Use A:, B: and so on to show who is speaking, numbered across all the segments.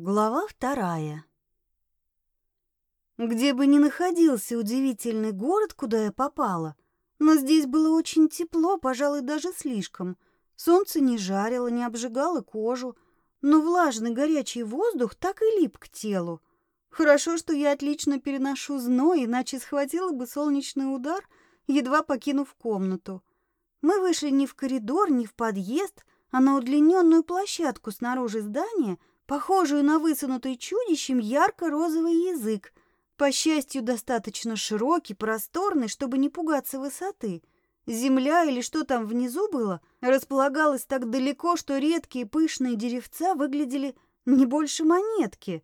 A: Глава вторая. Где бы ни находился удивительный город, куда я попала, но здесь было очень тепло, пожалуй, даже слишком. Солнце не жарило, не обжигало кожу, но влажный горячий воздух так и лип к телу. Хорошо, что я отлично переношу зной, иначе схватила бы солнечный удар, едва покинув комнату. Мы вышли не в коридор, не в подъезд, а на удлиненную площадку снаружи здания — похожую на высунутый чудищем ярко-розовый язык, по счастью, достаточно широкий, просторный, чтобы не пугаться высоты. Земля или что там внизу было, располагалась так далеко, что редкие пышные деревца выглядели не больше монетки.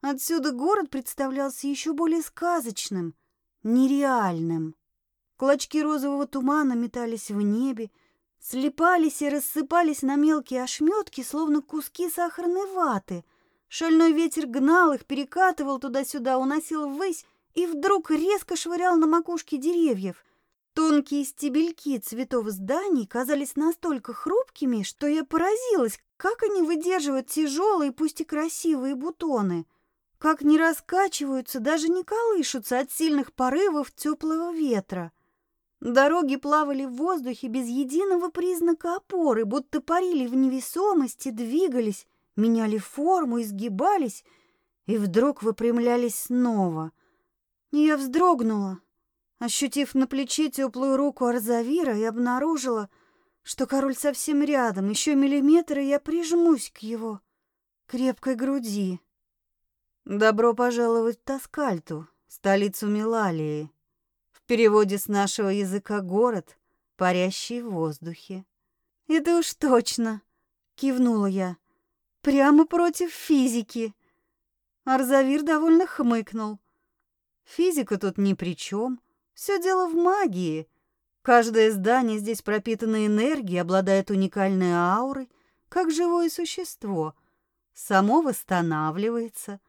A: Отсюда город представлялся еще более сказочным, нереальным. Клочки розового тумана метались в небе, слипались и рассыпались на мелкие ошметки, словно куски сахарной ваты. Шальной ветер гнал их, перекатывал туда-сюда, уносил ввысь и вдруг резко швырял на макушки деревьев. Тонкие стебельки цветов зданий казались настолько хрупкими, что я поразилась, как они выдерживают тяжелые, пусть и красивые бутоны, как не раскачиваются, даже не колышутся от сильных порывов теплого ветра. Дороги плавали в воздухе без единого признака опоры, будто парили в невесомости, двигались, меняли форму, изгибались и вдруг выпрямлялись снова. Я вздрогнула, ощутив на плече теплую руку Арзавира и обнаружила, что король совсем рядом, еще миллиметр, и я прижмусь к его крепкой груди. «Добро пожаловать в Таскальту, столицу Милалии», переводе с нашего языка город, парящий в воздухе. Это уж точно, кивнула я. Прямо против физики. Арзавир довольно хмыкнул. Физика тут ни при чем. Все дело в магии. Каждое здание здесь пропитано энергией, обладает уникальной аурой, как живое существо. Само восстанавливается.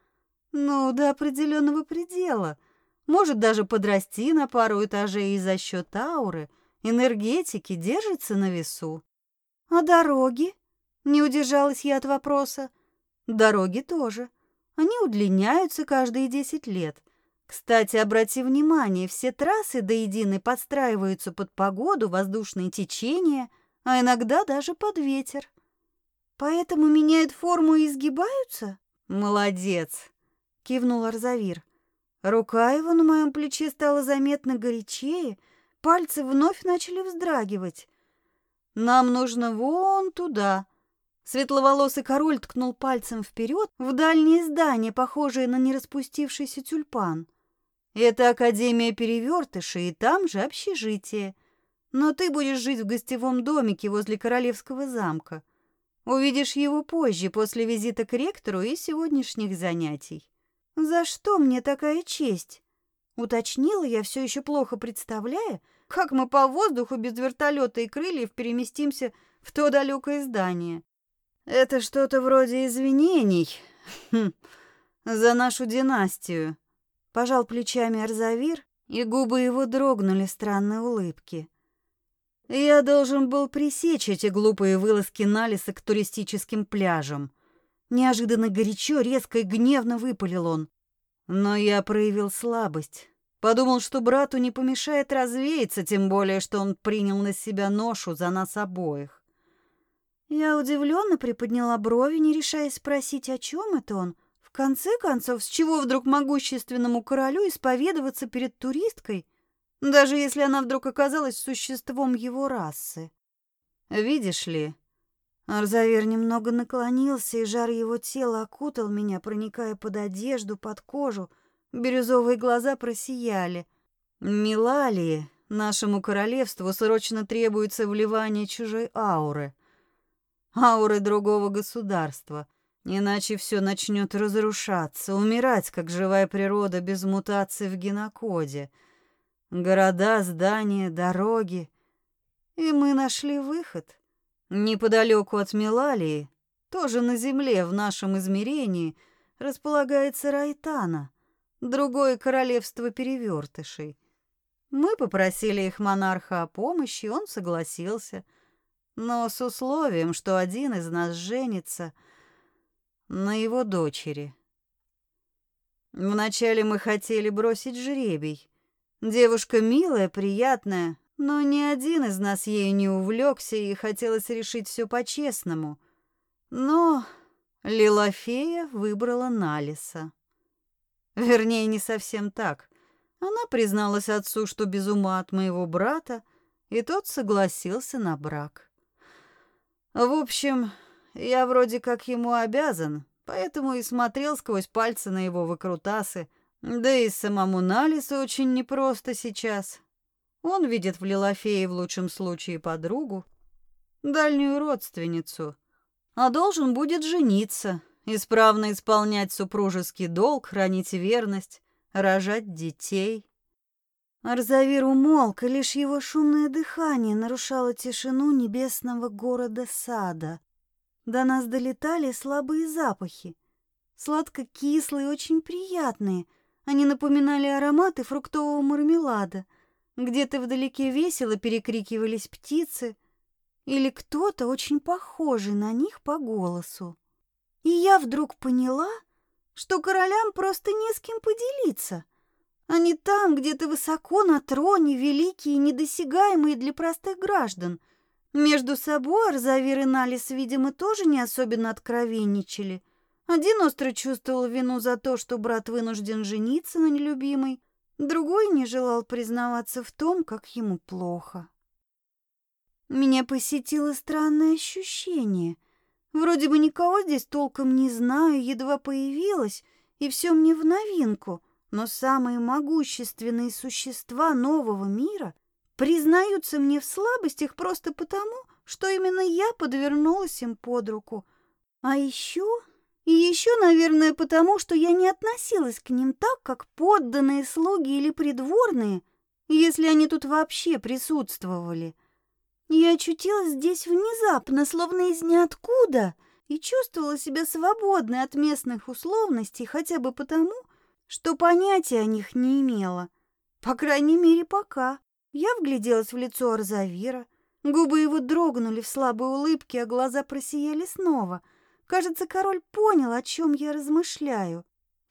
A: Ну, до определенного предела — может даже подрасти на пару этажей и за счет ауры, энергетики держится на весу. А дороги? Не удержалась я от вопроса. Дороги тоже. Они удлиняются каждые десять лет. Кстати, обрати внимание, все трассы до единой подстраиваются под погоду, воздушные течения, а иногда даже под ветер. Поэтому меняют форму и изгибаются? Молодец, кивнул Арзавир. Рука его на моем плече стала заметно горячее, пальцы вновь начали вздрагивать. «Нам нужно вон туда». Светловолосый король ткнул пальцем вперед в дальнее здание, похожее на нераспустившийся тюльпан. «Это Академия Перевертышей, и там же общежитие. Но ты будешь жить в гостевом домике возле Королевского замка. Увидишь его позже, после визита к ректору и сегодняшних занятий». «За что мне такая честь?» Уточнила я, все еще плохо представляя, как мы по воздуху без вертолета и крыльев переместимся в то далекое здание. «Это что-то вроде извинений хм, за нашу династию», — пожал плечами Арзавир, и губы его дрогнули странной улыбки. «Я должен был пресечь эти глупые вылазки Налиса к туристическим пляжам». Неожиданно горячо, резко и гневно выпалил он. Но я проявил слабость. Подумал, что брату не помешает развеяться, тем более, что он принял на себя ношу за нас обоих. Я удивленно приподняла брови, не решаясь спросить, о чем это он. В конце концов, с чего вдруг могущественному королю исповедоваться перед туристкой, даже если она вдруг оказалась существом его расы? Видишь ли, Арзавер немного наклонился, и жар его тела окутал меня, проникая под одежду, под кожу. Бирюзовые глаза просияли. «Милалии, нашему королевству срочно требуется вливание чужой ауры. Ауры другого государства. Иначе все начнет разрушаться, умирать, как живая природа без мутаций в генокоде. Города, здания, дороги. И мы нашли выход». Неподалеку от Милалии, тоже на земле в нашем измерении, располагается Райтана, другое королевство перевертышей. Мы попросили их монарха о помощи, он согласился, но с условием, что один из нас женится. на его дочери. Вначале мы хотели бросить жребий. Девушка милая, приятная, но ни один из нас ею не увлекся и хотелось решить все по-честному. Но Лилофея выбрала Налиса. Вернее, не совсем так. Она призналась отцу, что без ума от моего брата, и тот согласился на брак. В общем, я вроде как ему обязан, поэтому и смотрел сквозь пальцы на его выкрутасы, да и самому Налису очень непросто сейчас. Он видит в Лилофее в лучшем случае подругу, дальнюю родственницу, а должен будет жениться, исправно исполнять супружеский долг, хранить верность, рожать детей. Арзавир умолк, и лишь его шумное дыхание нарушало тишину небесного города сада. До нас долетали слабые запахи, сладко-кислые, очень приятные. Они напоминали ароматы фруктового мармелада. Где-то вдалеке весело перекрикивались птицы или кто-то очень похожий на них по голосу. И я вдруг поняла, что королям просто не с кем поделиться — они там, где-то высоко на троне, великие и недосягаемые для простых граждан. Между собой Арзавир и Налис, видимо, тоже не особенно откровенничали. Один остро чувствовал вину за то, что брат вынужден жениться на нелюбимой, другой не желал признаваться в том, как ему плохо. Меня посетило странное ощущение. Вроде бы никого здесь толком не знаю, едва появилась, и все мне в новинку — но самые могущественные существа нового мира признаются мне в слабостях просто потому, что именно я подвернулась им под руку. А еще... И еще, наверное, потому, что я не относилась к ним так, как подданные слуги или придворные, если они тут вообще присутствовали. Я очутилась здесь внезапно, словно из ниоткуда, и чувствовала себя свободной от местных условностей хотя бы потому, что понятия о них не имела. По крайней мере, пока. Я вгляделась в лицо Арзавира. Губы его дрогнули в слабой улыбке, а глаза просияли снова. Кажется, король понял, о чем я размышляю.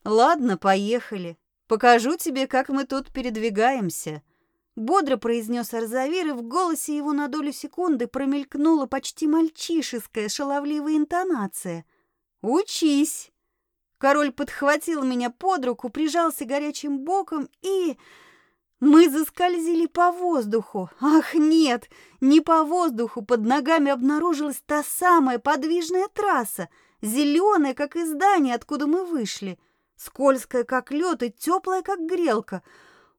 A: «Ладно, поехали. Покажу тебе, как мы тут передвигаемся», — бодро произнес Арзавир, и в голосе его на долю секунды промелькнула почти мальчишеская шаловливая интонация. «Учись!» Король подхватил меня под руку, прижался горячим боком и... Мы заскользили по воздуху. Ах, нет, не по воздуху. Под ногами обнаружилась та самая подвижная трасса, зеленая, как и здание, откуда мы вышли, скользкая, как лед, и теплая, как грелка.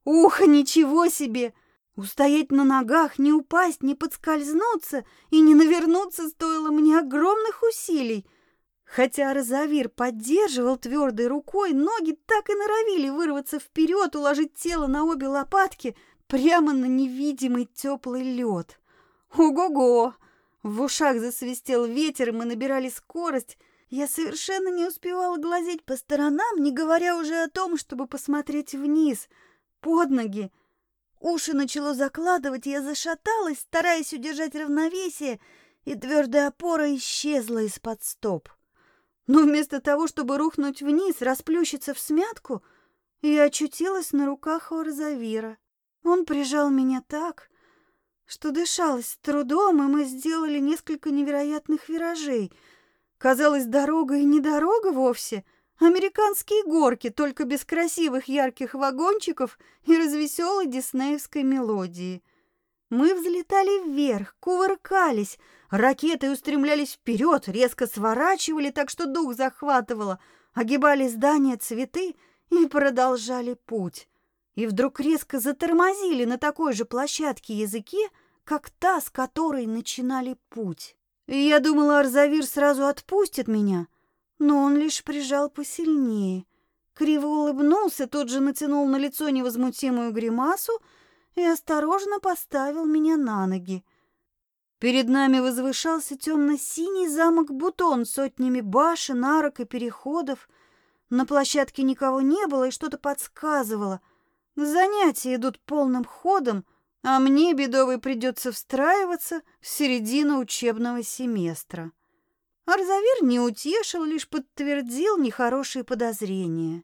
A: Ух, ничего себе! Устоять на ногах, не упасть, не подскользнуться и не навернуться стоило мне огромных усилий. Хотя Розавир поддерживал твердой рукой, ноги так и норовили вырваться вперед, уложить тело на обе лопатки прямо на невидимый теплый лед. Ого-го! В ушах засвистел ветер, мы набирали скорость. Я совершенно не успевала глазеть по сторонам, не говоря уже о том, чтобы посмотреть вниз, под ноги. Уши начало закладывать, я зашаталась, стараясь удержать равновесие, и твердая опора исчезла из-под стоп. Но вместо того, чтобы рухнуть вниз, расплющиться в смятку, я очутилась на руках Орзавира. Он прижал меня так, что дышалось с трудом, и мы сделали несколько невероятных виражей. Казалось, дорога и не дорога вовсе, американские горки, только без красивых ярких вагончиков и развеселой диснеевской мелодии. Мы взлетали вверх, кувыркались, Ракеты устремлялись вперед, резко сворачивали, так что дух захватывало, огибали здания цветы и продолжали путь. И вдруг резко затормозили на такой же площадке языке, как та, с которой начинали путь. И я думала, Арзавир сразу отпустит меня, но он лишь прижал посильнее. Криво улыбнулся, тут же натянул на лицо невозмутимую гримасу и осторожно поставил меня на ноги. Перед нами возвышался темно-синий замок Бутон с сотнями башен, арок и переходов. На площадке никого не было и что-то подсказывало. Занятия идут полным ходом, а мне, бедовой, придется встраиваться в середину учебного семестра. Арзавир не утешил, лишь подтвердил нехорошие подозрения.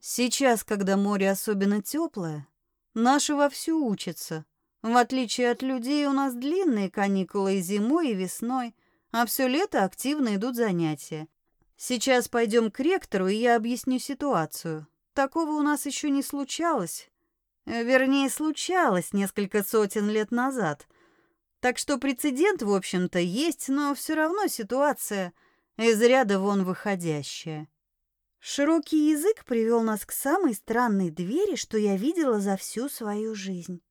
A: Сейчас, когда море особенно теплое, наши вовсю учатся. В отличие от людей, у нас длинные каникулы и зимой, и весной, а все лето активно идут занятия. Сейчас пойдем к ректору, и я объясню ситуацию. Такого у нас еще не случалось. Вернее, случалось несколько сотен лет назад — так что прецедент, в общем-то, есть, но все равно ситуация из ряда вон выходящая. Широкий язык привел нас к самой странной двери, что я видела за всю свою жизнь.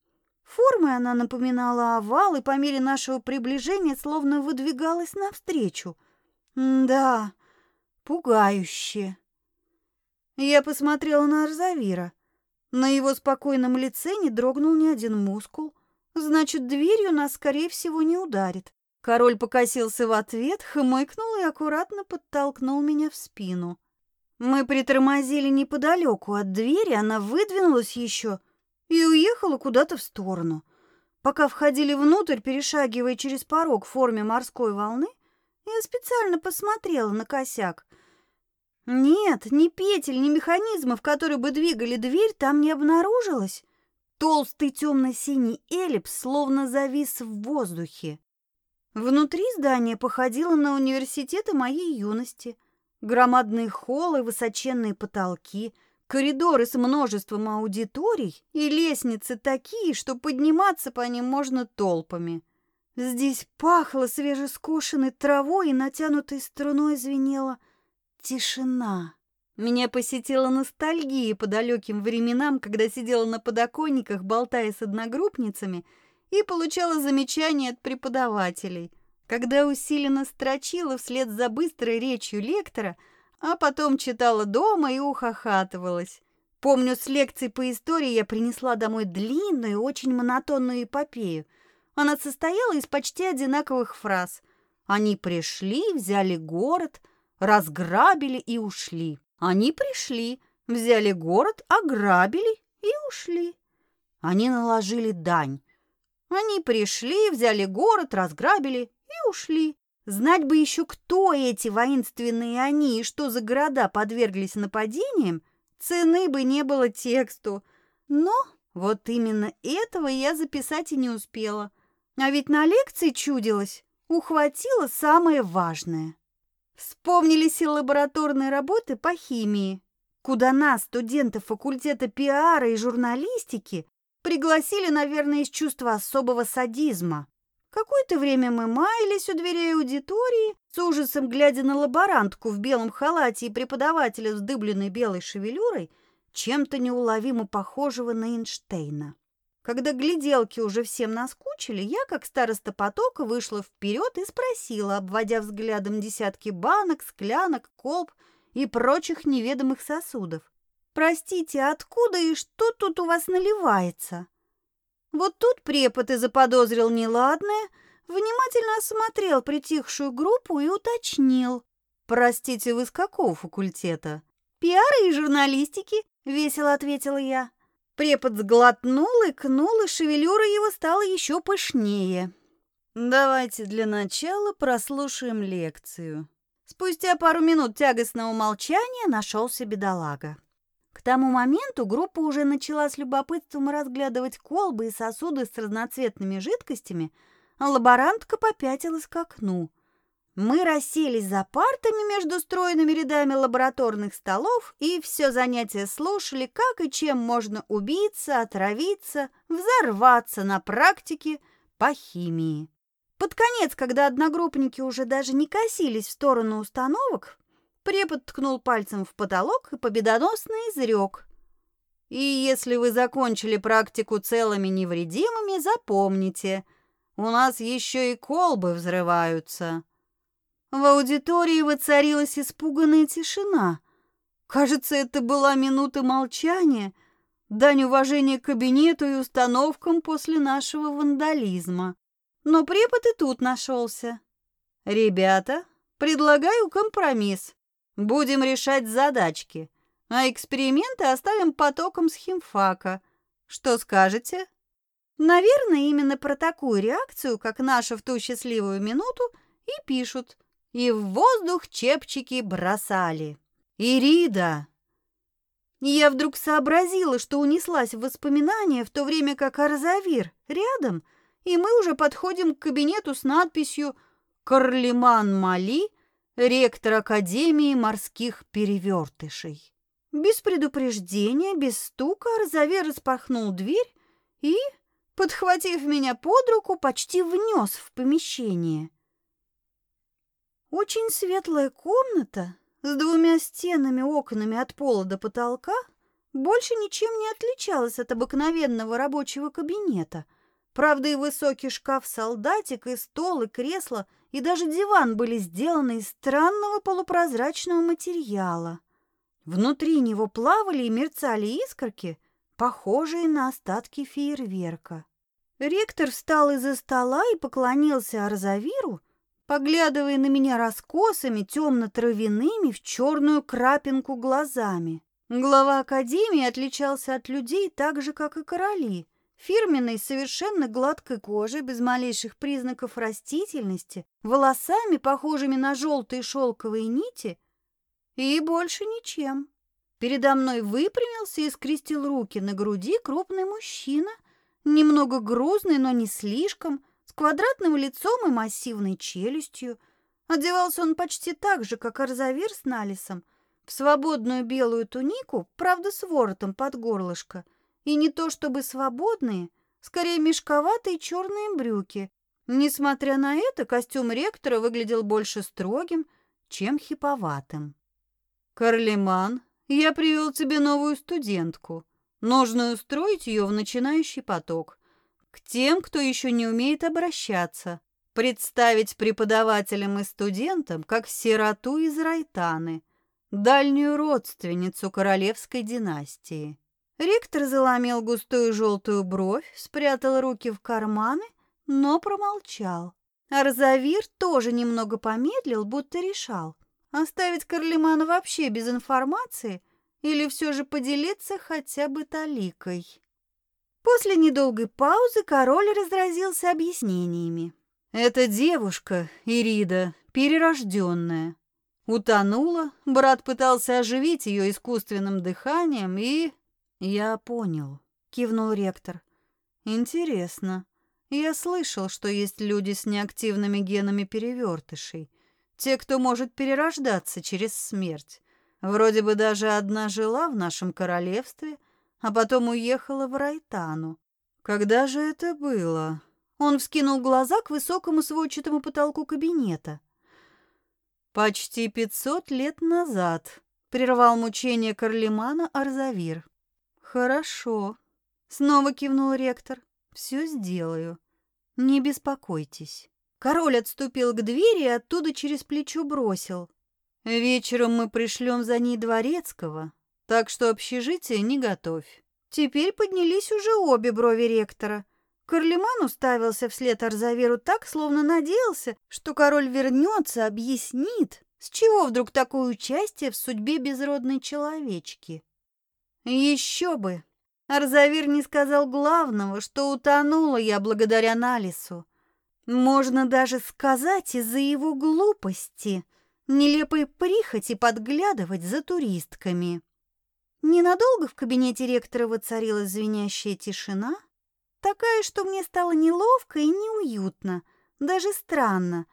A: Формой она напоминала овал и по мере нашего приближения словно выдвигалась навстречу. да, пугающе. Я посмотрела на Арзавира. На его спокойном лице не дрогнул ни один мускул. Значит, дверью нас, скорее всего, не ударит. Король покосился в ответ, хмыкнул и аккуратно подтолкнул меня в спину. Мы притормозили неподалеку от двери, она выдвинулась еще и уехала куда-то в сторону. Пока входили внутрь, перешагивая через порог в форме морской волны, я специально посмотрела на косяк. Нет, ни петель, ни механизмов, которые бы двигали дверь, там не обнаружилось. Толстый темно-синий эллипс словно завис в воздухе. Внутри здания походило на университеты моей юности. Громадные холлы, высоченные потолки, коридоры с множеством аудиторий и лестницы такие, что подниматься по ним можно толпами. Здесь пахло свежескошенной травой и натянутой струной звенела тишина. Меня посетила ностальгия по далеким временам, когда сидела на подоконниках, болтая с одногруппницами, и получала замечания от преподавателей, когда усиленно строчила вслед за быстрой речью лектора, а потом читала дома и ухахатывалась. Помню, с лекцией по истории я принесла домой длинную, очень монотонную эпопею. Она состояла из почти одинаковых фраз. Они пришли, взяли город, разграбили и ушли. Они пришли, взяли город, ограбили и ушли. Они наложили дань. Они пришли, взяли город, разграбили и ушли. Знать бы еще, кто эти воинственные они и что за города подверглись нападениям, цены бы не было тексту. Но вот именно этого я записать и не успела. А ведь на лекции чудилось, ухватила самое важное. Вспомнились и лабораторные работы по химии, куда нас, студентов факультета пиара и журналистики, пригласили, наверное, из чувства особого садизма. Какое-то время мы маялись у дверей аудитории, с ужасом глядя на лаборантку в белом халате и преподавателя с дыбленной белой шевелюрой, чем-то неуловимо похожего на Эйнштейна. Когда гляделки уже всем наскучили, я, как староста потока, вышла вперед и спросила, обводя взглядом десятки банок, склянок, колб и прочих неведомых сосудов. «Простите, откуда и что тут у вас наливается?» Вот тут препод и заподозрил неладное, внимательно осмотрел притихшую группу и уточнил. «Простите, вы с какого факультета?» «Пиара и журналистики», — весело ответила я. Препод сглотнул, икнул, и шевелюра его стала еще пышнее. Давайте для начала прослушаем лекцию. Спустя пару минут тягостного молчания нашелся бедолага. Тому моменту группа уже начала с любопытством разглядывать колбы и сосуды с разноцветными жидкостями, а лаборантка попятилась к окну. Мы расселись за партами между стройными рядами лабораторных столов и все занятие слушали, как и чем можно убиться, отравиться, взорваться на практике по химии. Под конец, когда одногруппники уже даже не косились в сторону установок, препод ткнул пальцем в потолок и победоносно изрек. «И если вы закончили практику целыми невредимыми, запомните, у нас еще и колбы взрываются». В аудитории воцарилась испуганная тишина. Кажется, это была минута молчания, дань уважения кабинету и установкам после нашего вандализма. Но препод и тут нашелся. «Ребята, предлагаю компромисс. Будем решать задачки, а эксперименты оставим потоком с химфака. Что скажете?» Наверное, именно про такую реакцию, как наша в ту счастливую минуту, и пишут – и в воздух чепчики бросали. «Ирида!» Я вдруг сообразила, что унеслась в воспоминания, в то время как Арзавир рядом, и мы уже подходим к кабинету с надписью «Карлиман Мали, ректор Академии морских перевертышей». Без предупреждения, без стука, Арзавир распахнул дверь и, подхватив меня под руку, почти внес в помещение. Очень светлая комната, с двумя стенами, окнами от пола до потолка, больше ничем не отличалась от обыкновенного рабочего кабинета. Правда, и высокий шкаф-солдатик, и стол, и кресло, и даже диван были сделаны из странного полупрозрачного материала. Внутри него плавали и мерцали искорки, похожие на остатки фейерверка. Ректор встал из-за стола и поклонился Арзавиру, поглядывая на меня раскосами, темно-травяными, в черную крапинку глазами. Глава академии отличался от людей так же, как и короли. Фирменной, совершенно гладкой кожей, без малейших признаков растительности, волосами, похожими на желтые шелковые нити, и больше ничем. Передо мной выпрямился и скрестил руки на груди крупный мужчина, немного грузный, но не слишком, квадратным лицом и массивной челюстью. Одевался он почти так же, как Арзавир с Налисом, в свободную белую тунику, правда, с воротом под горлышко, и не то чтобы свободные, скорее мешковатые черные брюки. Несмотря на это, костюм ректора выглядел больше строгим, чем хиповатым. «Карлеман, я привел тебе новую студентку. Нужно устроить ее в начинающий поток к тем, кто еще не умеет обращаться, представить преподавателям и студентам как сироту из Райтаны, дальнюю родственницу королевской династии. Ректор заломил густую желтую бровь, спрятал руки в карманы, но промолчал. Арзавир тоже немного помедлил, будто решал, оставить Карлемана вообще без информации или все же поделиться хотя бы таликой. После недолгой паузы король разразился объяснениями. «Эта девушка, Ирида, перерожденная. Утонула, брат пытался оживить ее искусственным дыханием и...» «Я понял», — кивнул ректор. «Интересно. Я слышал, что есть люди с неактивными генами перевертышей. Те, кто может перерождаться через смерть. Вроде бы даже одна жила в нашем королевстве, а потом уехала в Райтану. Когда же это было? Он вскинул глаза к высокому сводчатому потолку кабинета. Почти пятьсот лет назад прервал мучение Карлимана Арзавир. Хорошо. Снова кивнул ректор. Все сделаю. Не беспокойтесь. Король отступил к двери и оттуда через плечо бросил. Вечером мы пришлем за ней дворецкого, так что общежитие не готовь. Теперь поднялись уже обе брови ректора. Карлеман уставился вслед Арзаверу так, словно надеялся, что король вернется, объяснит, с чего вдруг такое участие в судьбе безродной человечки. Еще бы! Арзавир не сказал главного, что утонула я благодаря Налису. Можно даже сказать из-за его глупости, нелепой прихоти подглядывать за туристками. Ненадолго в кабинете ректора воцарилась звенящая тишина, такая, что мне стало неловко и неуютно, даже странно.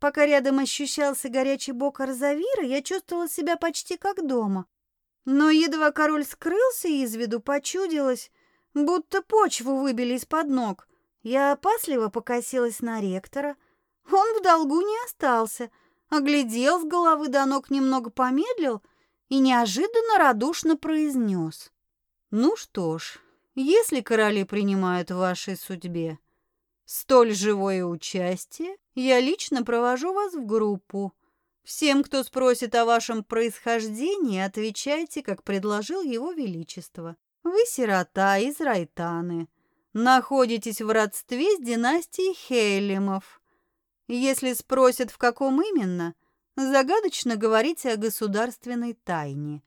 A: Пока рядом ощущался горячий бок Арзавира, я чувствовала себя почти как дома. Но едва король скрылся из виду, почудилось, будто почву выбили из-под ног. Я опасливо покосилась на ректора. Он в долгу не остался, оглядел с головы до ног, немного помедлил — и неожиданно радушно произнес. «Ну что ж, если короли принимают в вашей судьбе столь живое участие, я лично провожу вас в группу. Всем, кто спросит о вашем происхождении, отвечайте, как предложил его величество. Вы сирота из Райтаны, находитесь в родстве с династией Хейлемов. Если спросят, в каком именно – загадочно говорите о государственной тайне.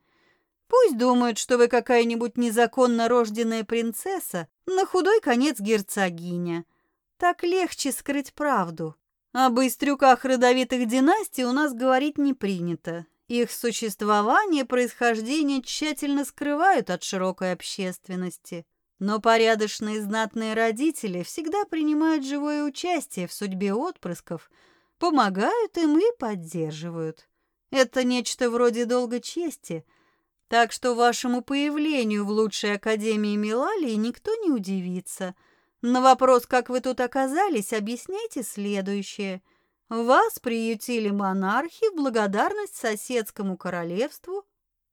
A: Пусть думают, что вы какая-нибудь незаконно рожденная принцесса, на худой конец герцогиня. Так легче скрыть правду. О быстрюках родовитых династий у нас говорить не принято. Их существование и происхождение тщательно скрывают от широкой общественности. Но порядочные знатные родители всегда принимают живое участие в судьбе отпрысков, помогают им и поддерживают. Это нечто вроде долга чести, так что вашему появлению в лучшей академии Милалии никто не удивится. На вопрос, как вы тут оказались, объясняйте следующее. Вас приютили монархи в благодарность соседскому королевству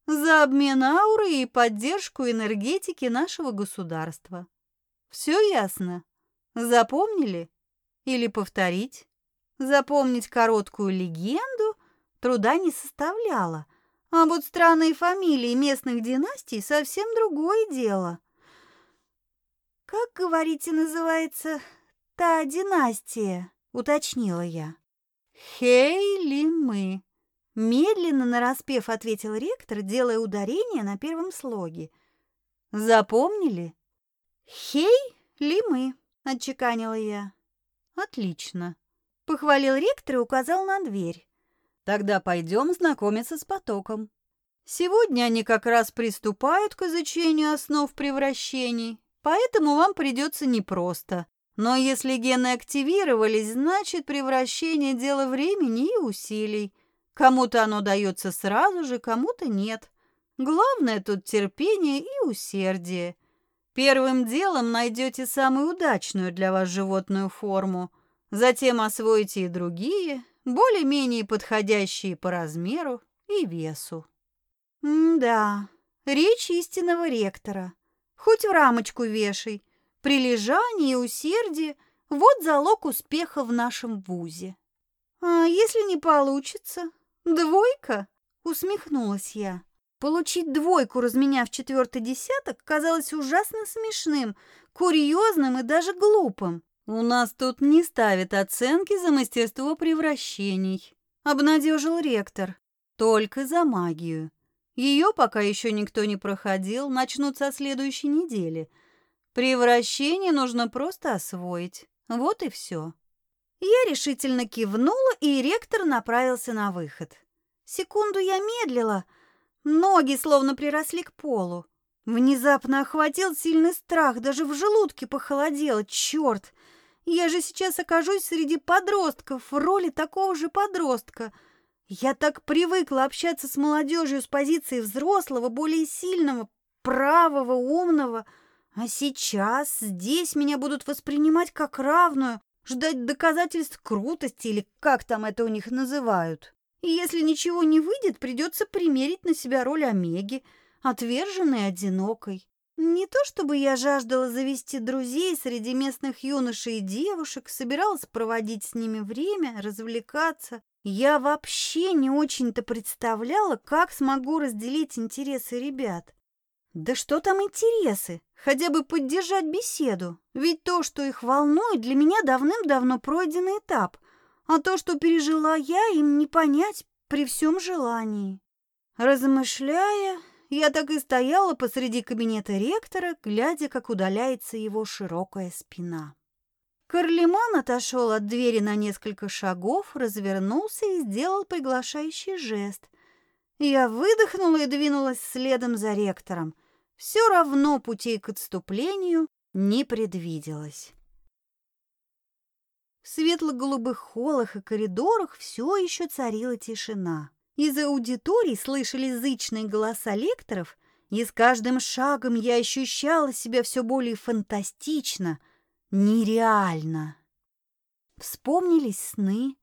A: за обмен ауры и поддержку энергетики нашего государства. Все ясно? Запомнили? Или повторить? Запомнить короткую легенду труда не составляло, а вот странные фамилии местных династий совсем другое дело. «Как, говорите, называется та династия?» — уточнила я. «Хейли мы», — медленно нараспев ответил ректор, делая ударение на первом слоге. «Запомнили?» «Хей-ли мы», — отчеканила я. «Отлично», — похвалил ректор и указал на дверь. «Тогда пойдем знакомиться с потоком. Сегодня они как раз приступают к изучению основ превращений, поэтому вам придется непросто. Но если гены активировались, значит превращение – дело времени и усилий. Кому-то оно дается сразу же, кому-то нет. Главное тут терпение и усердие. Первым делом найдете самую удачную для вас животную форму. Затем освоите и другие, более-менее подходящие по размеру и весу. М-да, речь истинного ректора. Хоть в рамочку вешай. Прилежание и усердие – вот залог успеха в нашем вузе. А если не получится? Двойка? Усмехнулась я. Получить двойку, разменяв четвертый десяток, казалось ужасно смешным, курьезным и даже глупым. У нас тут не ставят оценки за мастерство превращений, обнадежил ректор. Только за магию. Ее пока еще никто не проходил, начнут со следующей недели – Превращение нужно просто освоить. Вот и все. Я решительно кивнула, и ректор направился на выход. Секунду я медлила, ноги словно приросли к полу. Внезапно охватил сильный страх, даже в желудке похолодело. Черт! Я же сейчас окажусь среди подростков в роли такого же подростка. Я так привыкла общаться с молодежью с позиции взрослого, более сильного, правого, умного – а сейчас здесь меня будут воспринимать как равную, ждать доказательств крутости или как там это у них называют. И если ничего не выйдет, придется примерить на себя роль Омеги, отверженной одинокой. Не то чтобы я жаждала завести друзей среди местных юношей и девушек, собиралась проводить с ними время, развлекаться. Я вообще не очень-то представляла, как смогу разделить интересы ребят. Да что там интересы? Хотя бы поддержать беседу. Ведь то, что их волнует, для меня давным-давно пройденный этап. А то, что пережила я, им не понять при всем желании. Размышляя, я так и стояла посреди кабинета ректора, глядя, как удаляется его широкая спина. Карлеман отошел от двери на несколько шагов, развернулся и сделал приглашающий жест. Я выдохнула и двинулась следом за ректором. Все равно путей к отступлению не предвиделось. В светло-голубых холлах и коридорах все еще царила тишина. Из аудиторий слышали зычные голоса лекторов, и с каждым шагом я ощущала себя все более фантастично, нереально. Вспомнились сны,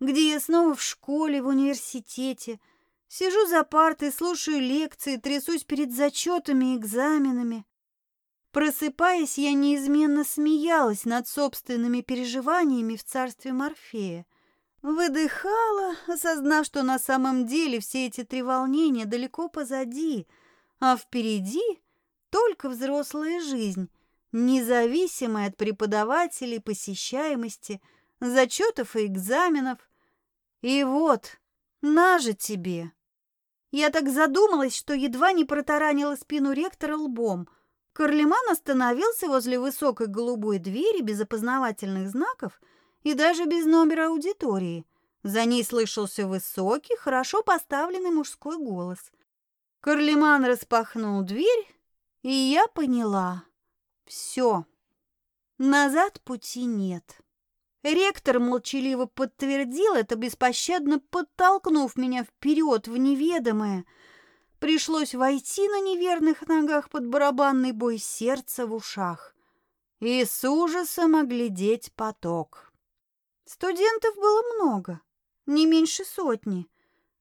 A: где я снова в школе, в университете – Сижу за партой, слушаю лекции, трясусь перед зачетами и экзаменами. Просыпаясь, я неизменно смеялась над собственными переживаниями в царстве Морфея. Выдыхала, осознав, что на самом деле все эти три волнения далеко позади, а впереди только взрослая жизнь, независимая от преподавателей, посещаемости, зачетов и экзаменов. И вот, на же тебе! Я так задумалась, что едва не протаранила спину ректора лбом. Карлеман остановился возле высокой голубой двери без опознавательных знаков и даже без номера аудитории. За ней слышался высокий, хорошо поставленный мужской голос. Карлеман распахнул дверь, и я поняла. Все. Назад пути нет. Ректор молчаливо подтвердил это, беспощадно подтолкнув меня вперед в неведомое. Пришлось войти на неверных ногах под барабанный бой сердца в ушах и с ужасом оглядеть поток. Студентов было много, не меньше сотни.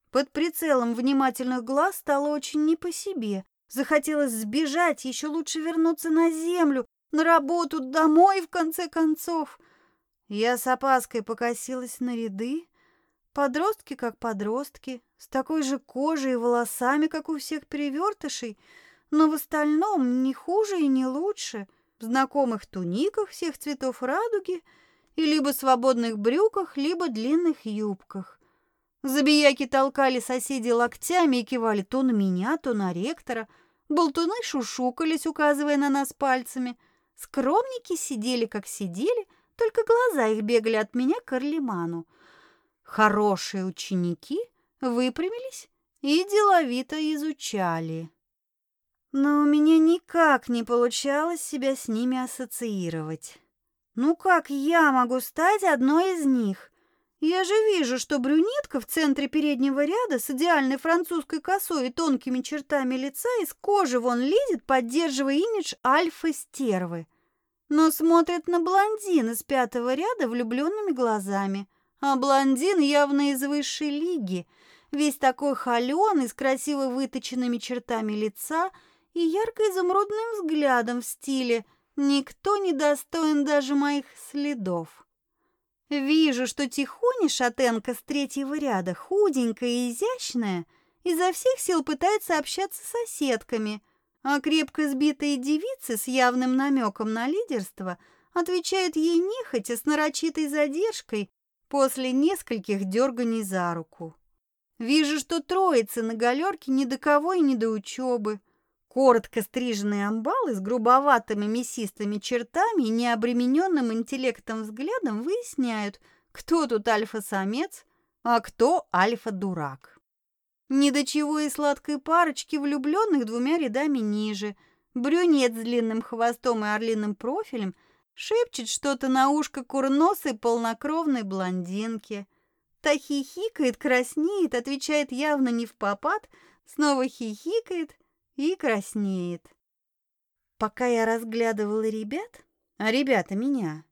A: Под прицелом внимательных глаз стало очень не по себе. Захотелось сбежать, еще лучше вернуться на землю, на работу, домой, в конце концов. Я с опаской покосилась на ряды. Подростки как подростки, с такой же кожей и волосами, как у всех перевертышей, но в остальном не хуже и не лучше, в знакомых туниках всех цветов радуги и либо свободных брюках, либо длинных юбках. Забияки толкали соседей локтями и кивали то на меня, то на ректора. Болтуны шушукались, указывая на нас пальцами. Скромники сидели, как сидели, только глаза их бегали от меня к Орлиману. Хорошие ученики выпрямились и деловито изучали. Но у меня никак не получалось себя с ними ассоциировать. Ну как я могу стать одной из них? Я же вижу, что брюнетка в центре переднего ряда с идеальной французской косой и тонкими чертами лица из кожи вон лезет, поддерживая имидж альфа-стервы но смотрит на блондина с пятого ряда влюбленными глазами. А блондин явно из высшей лиги, весь такой холеный, с красиво выточенными чертами лица и ярко-изумрудным взглядом в стиле «Никто не достоин даже моих следов». Вижу, что тихоня шатенка с третьего ряда, худенькая и изящная, изо всех сил пытается общаться с соседками – а крепко сбитые девицы с явным намеком на лидерство отвечают ей нехотя с нарочитой задержкой после нескольких дерганий за руку. Вижу, что троицы на галерке ни до кого и ни до учебы. Коротко стриженные амбалы с грубоватыми мясистыми чертами и необремененным интеллектом взглядом выясняют, кто тут альфа-самец, а кто альфа-дурак. Ни до чего и сладкой парочки влюбленных двумя рядами ниже. Брюнет с длинным хвостом и орлиным профилем шепчет что-то на ушко курносой полнокровной блондинке. Та хихикает, краснеет, отвечает явно не в попад, снова хихикает и краснеет. Пока я разглядывала ребят, а ребята меня,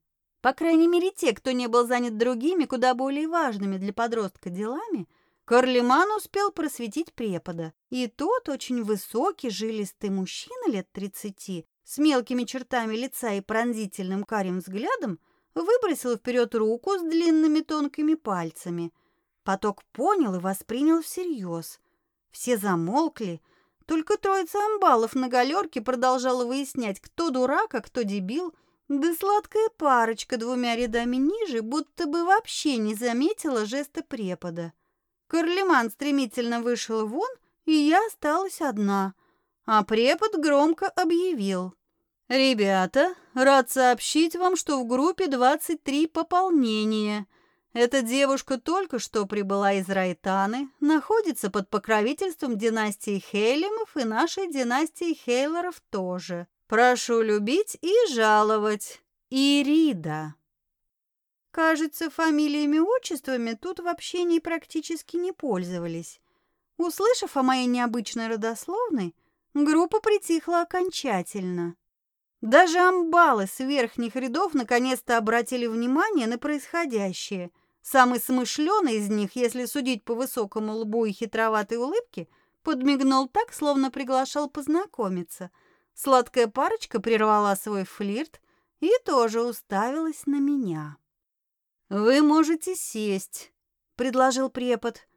A: по крайней мере те, кто не был занят другими, куда более важными для подростка делами, Карлиман успел просветить препода, и тот очень высокий, жилистый мужчина лет тридцати, с мелкими чертами лица и пронзительным карим взглядом, выбросил вперед руку с длинными тонкими пальцами. Поток понял и воспринял всерьез. Все замолкли, только троица амбалов на галерке продолжала выяснять, кто дурак, а кто дебил, да сладкая парочка двумя рядами ниже будто бы вообще не заметила жеста препода. Карлеман стремительно вышел вон, и я осталась одна, а препод громко объявил. «Ребята, рад сообщить вам, что в группе 23 пополнения. Эта девушка только что прибыла из Райтаны, находится под покровительством династии Хейлемов и нашей династии Хейлоров тоже. Прошу любить и жаловать. Ирида». Кажется, фамилиями-отчествами тут в общении практически не пользовались. Услышав о моей необычной родословной, группа притихла окончательно. Даже амбалы с верхних рядов наконец-то обратили внимание на происходящее. Самый смышленый из них, если судить по высокому лбу и хитроватой улыбке, подмигнул так, словно приглашал познакомиться. Сладкая парочка прервала свой флирт и тоже уставилась на меня. «Вы можете сесть», — предложил препод.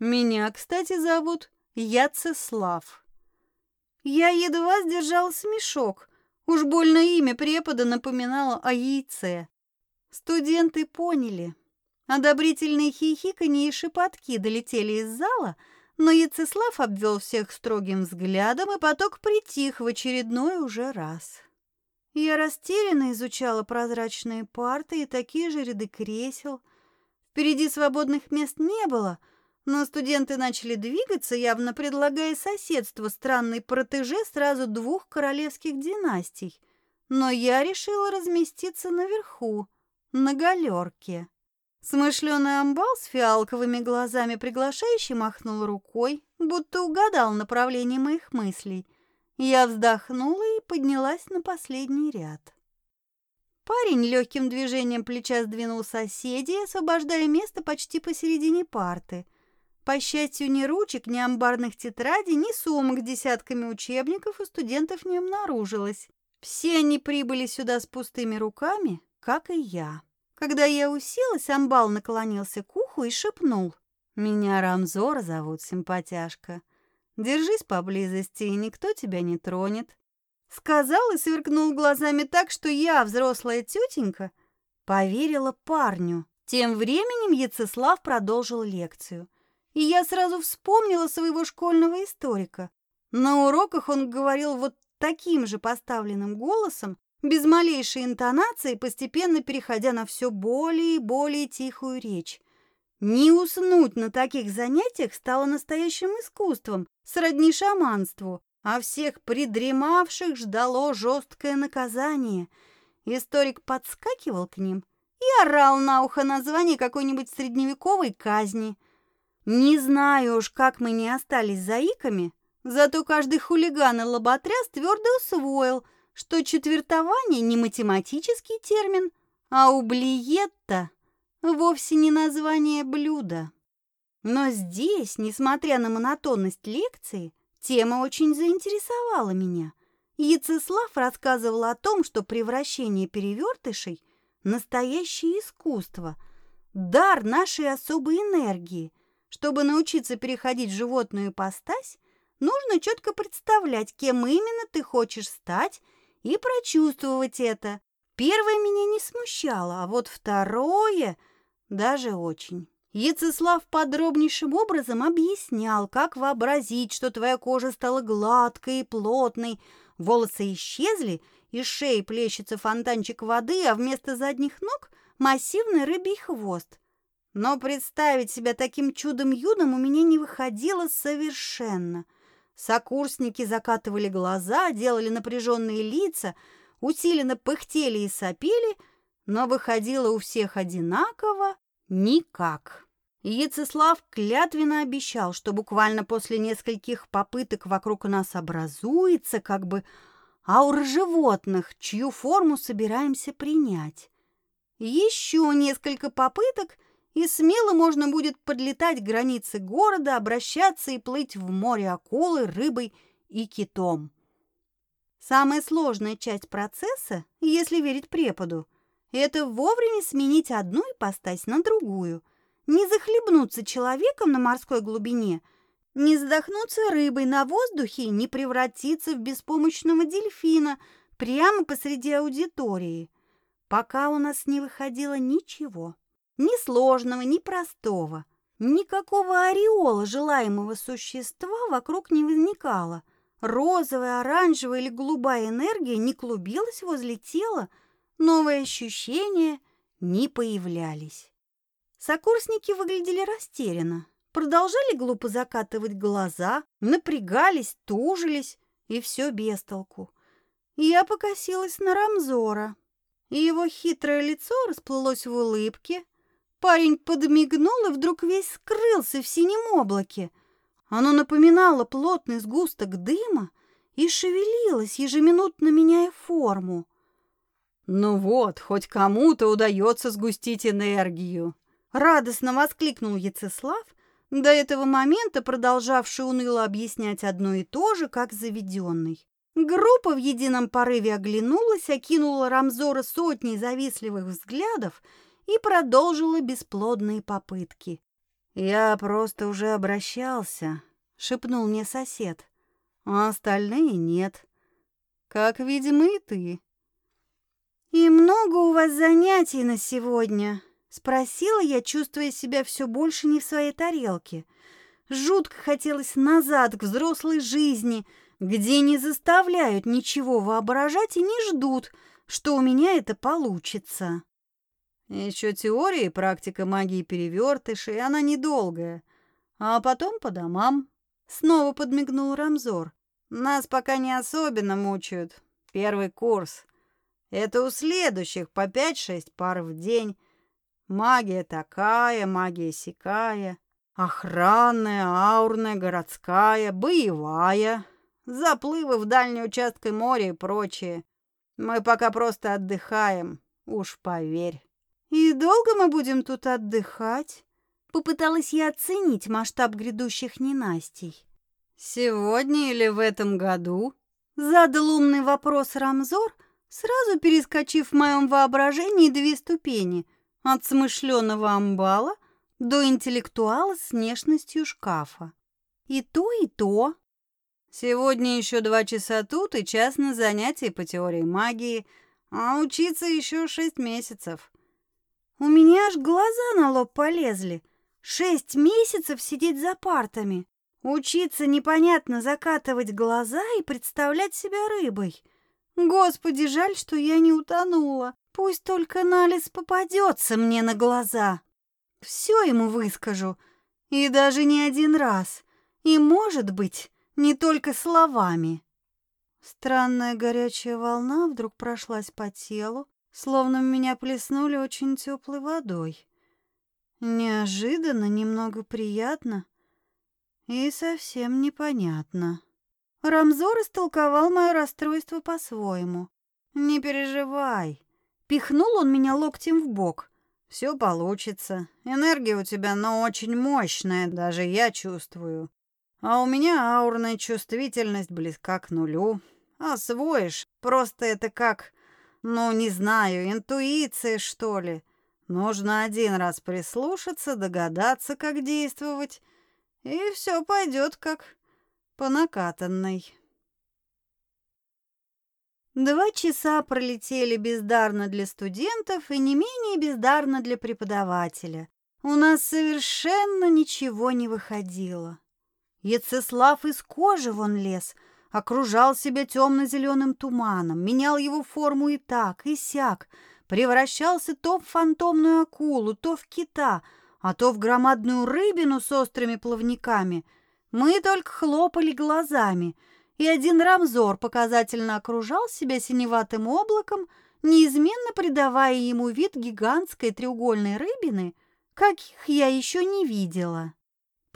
A: «Меня, кстати, зовут Яцеслав». Я едва сдержал смешок. Уж больно имя препода напоминало о яйце. Студенты поняли. Одобрительные хихиканье и шепотки долетели из зала, но Яцеслав обвел всех строгим взглядом, и поток притих в очередной уже раз. Я растерянно изучала прозрачные парты и такие же ряды кресел. Впереди свободных мест не было, но студенты начали двигаться, явно предлагая соседство странной протеже сразу двух королевских династий. Но я решила разместиться наверху, на галерке. Смышленый амбал с фиалковыми глазами приглашающий махнул рукой, будто угадал направление моих мыслей. Я вздохнула и поднялась на последний ряд. Парень легким движением плеча сдвинул соседей, освобождая место почти посередине парты. По счастью, ни ручек, ни амбарных тетрадей, ни сумок с десятками учебников у студентов не обнаружилось. Все они прибыли сюда с пустыми руками, как и я. Когда я уселась, амбал наклонился к уху и шепнул. «Меня Рамзор зовут, симпатяшка. Держись поблизости, и никто тебя не тронет». Сказал и сверкнул глазами так, что я, взрослая тетенька, поверила парню. Тем временем Яцеслав продолжил лекцию. И я сразу вспомнила своего школьного историка. На уроках он говорил вот таким же поставленным голосом, без малейшей интонации, постепенно переходя на все более и более тихую речь. Не уснуть на таких занятиях стало настоящим искусством, сродни шаманству, а всех придремавших ждало жесткое наказание. Историк подскакивал к ним и орал на ухо название какой-нибудь средневековой казни. Не знаю уж, как мы не остались заиками, зато каждый хулиган и лоботряс твердо усвоил – что четвертование не математический термин, а ублиетта вовсе не название блюда. Но здесь, несмотря на монотонность лекции, тема очень заинтересовала меня. Яцеслав рассказывал о том, что превращение перевертышей – настоящее искусство, дар нашей особой энергии. Чтобы научиться переходить в животную ипостась, нужно четко представлять, кем именно ты хочешь стать – и прочувствовать это. Первое меня не смущало, а вот второе даже очень. Яцеслав подробнейшим образом объяснял, как вообразить, что твоя кожа стала гладкой и плотной, волосы исчезли, из шеи плещется фонтанчик воды, а вместо задних ног массивный рыбий хвост. Но представить себя таким чудом-юдом у меня не выходило совершенно – Сокурсники закатывали глаза, делали напряженные лица, усиленно пыхтели и сопели, но выходило у всех одинаково никак. Яцеслав клятвенно обещал, что буквально после нескольких попыток вокруг нас образуется как бы аура животных, чью форму собираемся принять. Еще несколько попыток — и смело можно будет подлетать к границе города, обращаться и плыть в море акулы, рыбой и китом. Самая сложная часть процесса, если верить преподу, это вовремя сменить одну ипостась на другую, не захлебнуться человеком на морской глубине, не задохнуться рыбой на воздухе, не превратиться в беспомощного дельфина прямо посреди аудитории, пока у нас не выходило ничего. Ни сложного, ни простого. Никакого ореола желаемого существа вокруг не возникало. Розовая, оранжевая или голубая энергия не клубилась возле тела, новые ощущения не появлялись. Сокурсники выглядели растерянно, продолжали глупо закатывать глаза, напрягались, тужились, и все без толку. Я покосилась на Рамзора, и его хитрое лицо расплылось в улыбке, Парень подмигнул и вдруг весь скрылся в синем облаке. Оно напоминало плотный сгусток дыма и шевелилось, ежеминутно меняя форму. «Ну вот, хоть кому-то удается сгустить энергию!» Радостно воскликнул Яцеслав, до этого момента продолжавший уныло объяснять одно и то же, как заведенный. Группа в едином порыве оглянулась, окинула Рамзора сотней завистливых взглядов и продолжила бесплодные попытки. «Я просто уже обращался», — шепнул мне сосед. «А остальные нет. Как, видимо, и ты». «И много у вас занятий на сегодня?» — спросила я, чувствуя себя все больше не в своей тарелке. Жутко хотелось назад, к взрослой жизни, где не заставляют ничего воображать и не ждут, что у меня это получится.
B: Еще теория и практика магии перевертышей, она недолгая. А потом по домам. Снова подмигнул Рамзор. Нас пока не особенно мучают. Первый курс. Это у следующих по пять-шесть пар в день. Магия такая, магия сякая. Охранная, аурная, городская, боевая. Заплывы в дальние участки моря и прочее. Мы пока просто отдыхаем, уж поверь.
A: И долго мы будем тут отдыхать? Попыталась я оценить масштаб грядущих ненастий.
B: Сегодня или в этом году?
A: Задал умный вопрос Рамзор, сразу перескочив в моем воображении две ступени – от смышленого амбала до интеллектуала с внешностью шкафа. И то, и то.
B: Сегодня еще два часа тут и час на занятии по теории магии, а учиться еще шесть месяцев.
A: У меня аж глаза на лоб полезли. Шесть месяцев сидеть за партами. Учиться непонятно закатывать глаза и представлять себя рыбой. Господи, жаль, что я не утонула. Пусть только Налис попадется мне на глаза. Все ему выскажу. И даже не один раз. И, может быть, не только словами. Странная горячая волна вдруг прошлась по телу, словно меня плеснули очень теплой водой. Неожиданно, немного приятно и совсем непонятно. Рамзор истолковал мое расстройство по-своему. «Не переживай». Пихнул он меня локтем в бок.
B: «Все получится. Энергия у тебя, но очень мощная, даже я чувствую. А у меня аурная чувствительность близка к нулю. Освоишь. Просто это как ну, не знаю, интуиция, что ли. Нужно один раз прислушаться, догадаться, как действовать, и все пойдет как по накатанной.
A: Два часа пролетели бездарно для студентов и не менее бездарно для преподавателя. У нас совершенно ничего не выходило. Яцеслав из кожи вон лез — окружал себя темно-зеленым туманом, менял его форму и так, и сяк, превращался то в фантомную акулу, то в кита, а то в громадную рыбину с острыми плавниками. Мы только хлопали глазами, и один рамзор показательно окружал себя синеватым облаком, неизменно придавая ему вид гигантской треугольной рыбины, каких я еще не видела.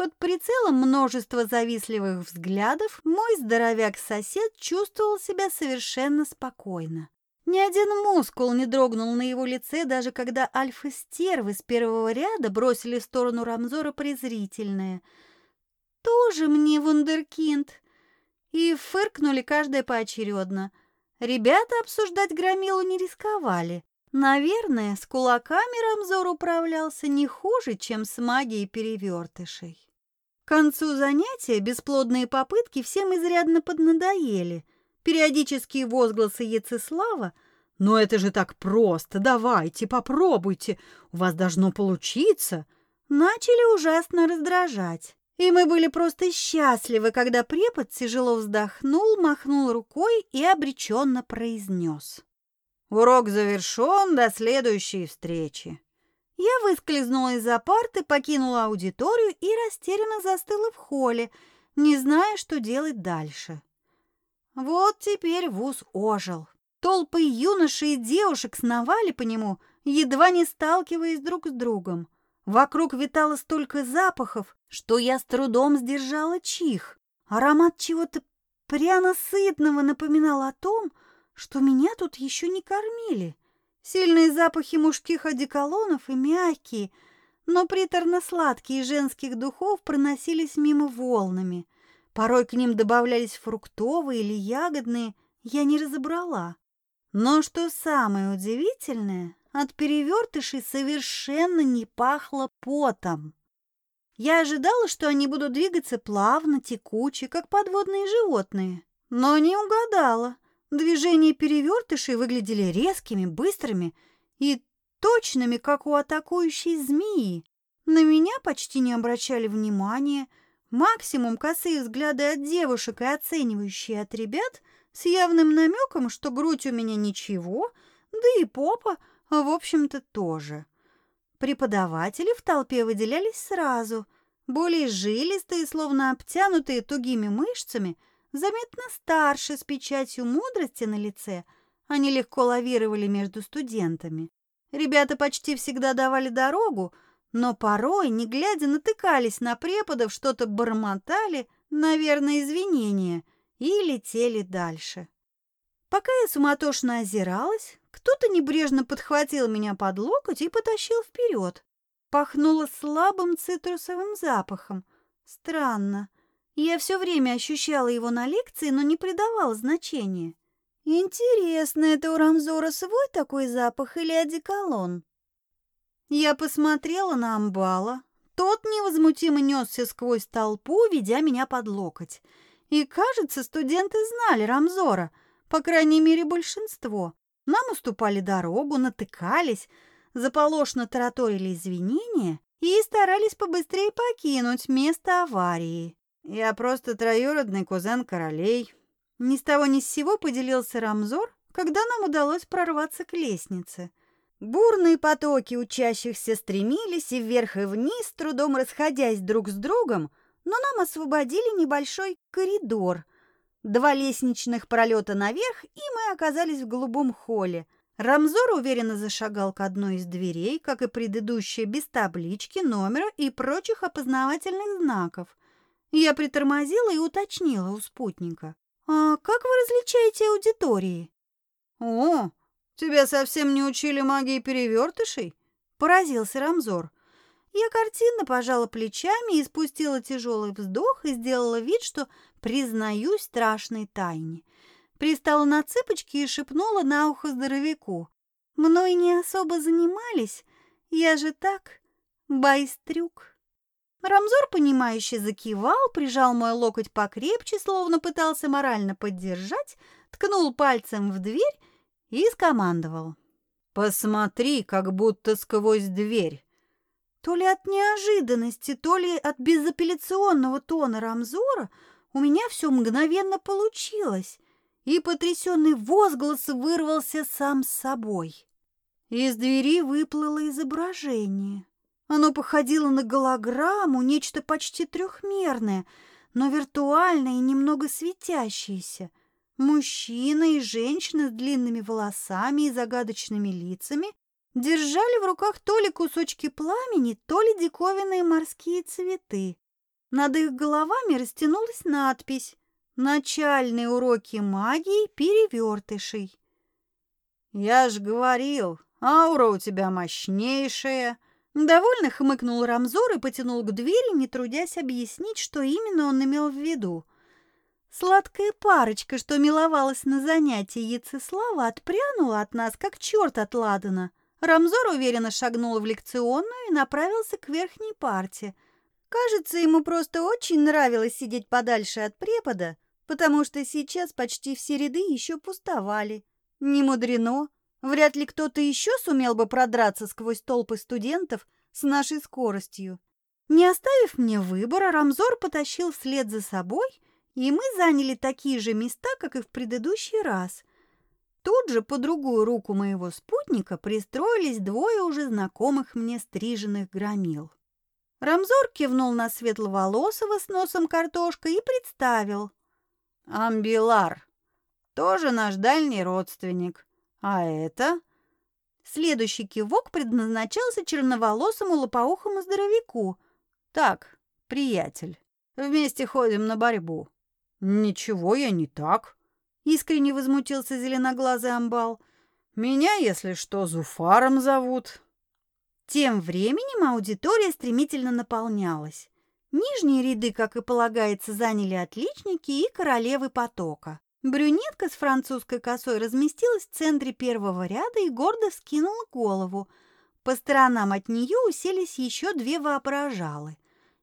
A: Под прицелом множества завистливых взглядов мой здоровяк-сосед чувствовал себя совершенно спокойно. Ни один мускул не дрогнул на его лице, даже когда альфа-стервы с первого ряда бросили в сторону Рамзора презрительное. «Тоже мне вундеркинд!» И фыркнули каждая поочередно. Ребята обсуждать громилу не рисковали. Наверное, с кулаками Рамзор управлялся не хуже, чем с магией перевертышей. Концу занятия бесплодные попытки всем изрядно поднадоели. Периодические возгласы Ецеслава «Но это же так просто! Давайте, попробуйте! У вас должно получиться!» начали ужасно раздражать. И мы были просто счастливы, когда препод тяжело вздохнул, махнул рукой и обреченно произнес.
B: «Урок завершен, до следующей встречи!»
A: Я выскользнула из-за парты, покинула аудиторию и растерянно застыла в холле, не зная, что делать дальше. Вот теперь вуз ожил. Толпы юношей и девушек сновали по нему, едва не сталкиваясь друг с другом. Вокруг витало столько запахов, что я с трудом сдержала чих. Аромат чего-то пряно-сытного напоминал о том, что меня тут еще не кормили. Сильные запахи мужских одеколонов и мягкие, но приторно-сладкие женских духов проносились мимо волнами. Порой к ним добавлялись фруктовые или ягодные, я не разобрала. Но что самое удивительное, от перевертышей совершенно не пахло потом. Я ожидала, что они будут двигаться плавно, текуче, как подводные животные, но не угадала. Движения перевертышей выглядели резкими, быстрыми и точными, как у атакующей змеи. На меня почти не обращали внимания. Максимум косые взгляды от девушек и оценивающие от ребят с явным намеком, что грудь у меня ничего, да и попа, в общем-то, тоже. Преподаватели в толпе выделялись сразу, более жилистые, словно обтянутые тугими мышцами, заметно старше, с печатью мудрости на лице. Они легко лавировали между студентами. Ребята почти всегда давали дорогу, но порой, не глядя, натыкались на преподов, что-то бормотали, наверное, извинения, и летели дальше. Пока я суматошно озиралась, кто-то небрежно подхватил меня под локоть и потащил вперед. Пахнуло слабым цитрусовым запахом. Странно. Я все время ощущала его на лекции, но не придавала значения. Интересно, это у Рамзора свой такой запах или одеколон? Я посмотрела на Амбала. Тот невозмутимо несся сквозь толпу, ведя меня под локоть. И, кажется, студенты знали Рамзора, по крайней мере, большинство. Нам уступали дорогу, натыкались, заполошно тараторили извинения и старались побыстрее покинуть место аварии. Я просто троюродный кузен королей. Ни с того ни с сего поделился Рамзор, когда нам удалось прорваться к лестнице. Бурные потоки учащихся стремились и вверх и вниз, трудом расходясь друг с другом, но нам освободили небольшой коридор. Два лестничных пролета наверх, и мы оказались в голубом холле – Рамзор уверенно зашагал к одной из дверей, как и предыдущая, без таблички, номера и прочих опознавательных знаков. Я притормозила и уточнила у спутника. «А как вы различаете аудитории?»
B: «О, тебя совсем не учили магии перевертышей?» – поразился Рамзор.
A: Я картинно пожала плечами и спустила тяжелый вздох и сделала вид, что признаюсь страшной тайне – пристала на цыпочки и шепнула на ухо здоровяку. «Мной не особо занимались, я же так, байстрюк». Рамзор, понимающе закивал, прижал мой локоть покрепче, словно пытался морально поддержать, ткнул пальцем в дверь и скомандовал.
B: «Посмотри, как будто сквозь дверь».
A: То ли от неожиданности, то ли от безапелляционного тона Рамзора у меня все мгновенно получилось и потрясенный возглас вырвался сам собой. Из двери выплыло изображение. Оно походило на голограмму, нечто почти трехмерное, но виртуальное и немного светящееся. Мужчина и женщина с длинными волосами и загадочными лицами держали в руках то ли кусочки пламени, то ли диковинные морские цветы. Над их головами растянулась надпись Начальные уроки магии перевертышей.
B: Я ж говорил, аура у тебя мощнейшая.
A: Довольно хмыкнул Рамзор и потянул к двери, не трудясь объяснить, что именно он имел в виду. Сладкая парочка, что миловалась на занятии Яцеслава, отпрянула от нас, как черт от Ладана. Рамзор уверенно шагнул в лекционную и направился к верхней парте. Кажется, ему просто очень нравилось сидеть подальше от препода, потому что сейчас почти все ряды еще пустовали. Не мудрено, вряд ли кто-то еще сумел бы продраться сквозь толпы студентов с нашей скоростью. Не оставив мне выбора, Рамзор потащил вслед за собой, и мы заняли такие же места, как и в предыдущий раз. Тут же по другую руку моего спутника пристроились двое уже знакомых мне стриженных громил. Рамзор кивнул на светловолосого с носом картошкой и представил.
B: Амбилар. Тоже наш дальний родственник. А это?
A: Следующий кивок предназначался черноволосому лопоухому здоровяку.
B: Так, приятель, вместе ходим на борьбу.
A: Ничего я не так. Искренне возмутился зеленоглазый амбал.
B: Меня, если что, Зуфаром зовут.
A: Тем временем аудитория стремительно наполнялась. Нижние ряды, как и полагается, заняли отличники и королевы потока. Брюнетка с французской косой разместилась в центре первого ряда и гордо скинула голову. По сторонам от нее уселись еще две воображалы.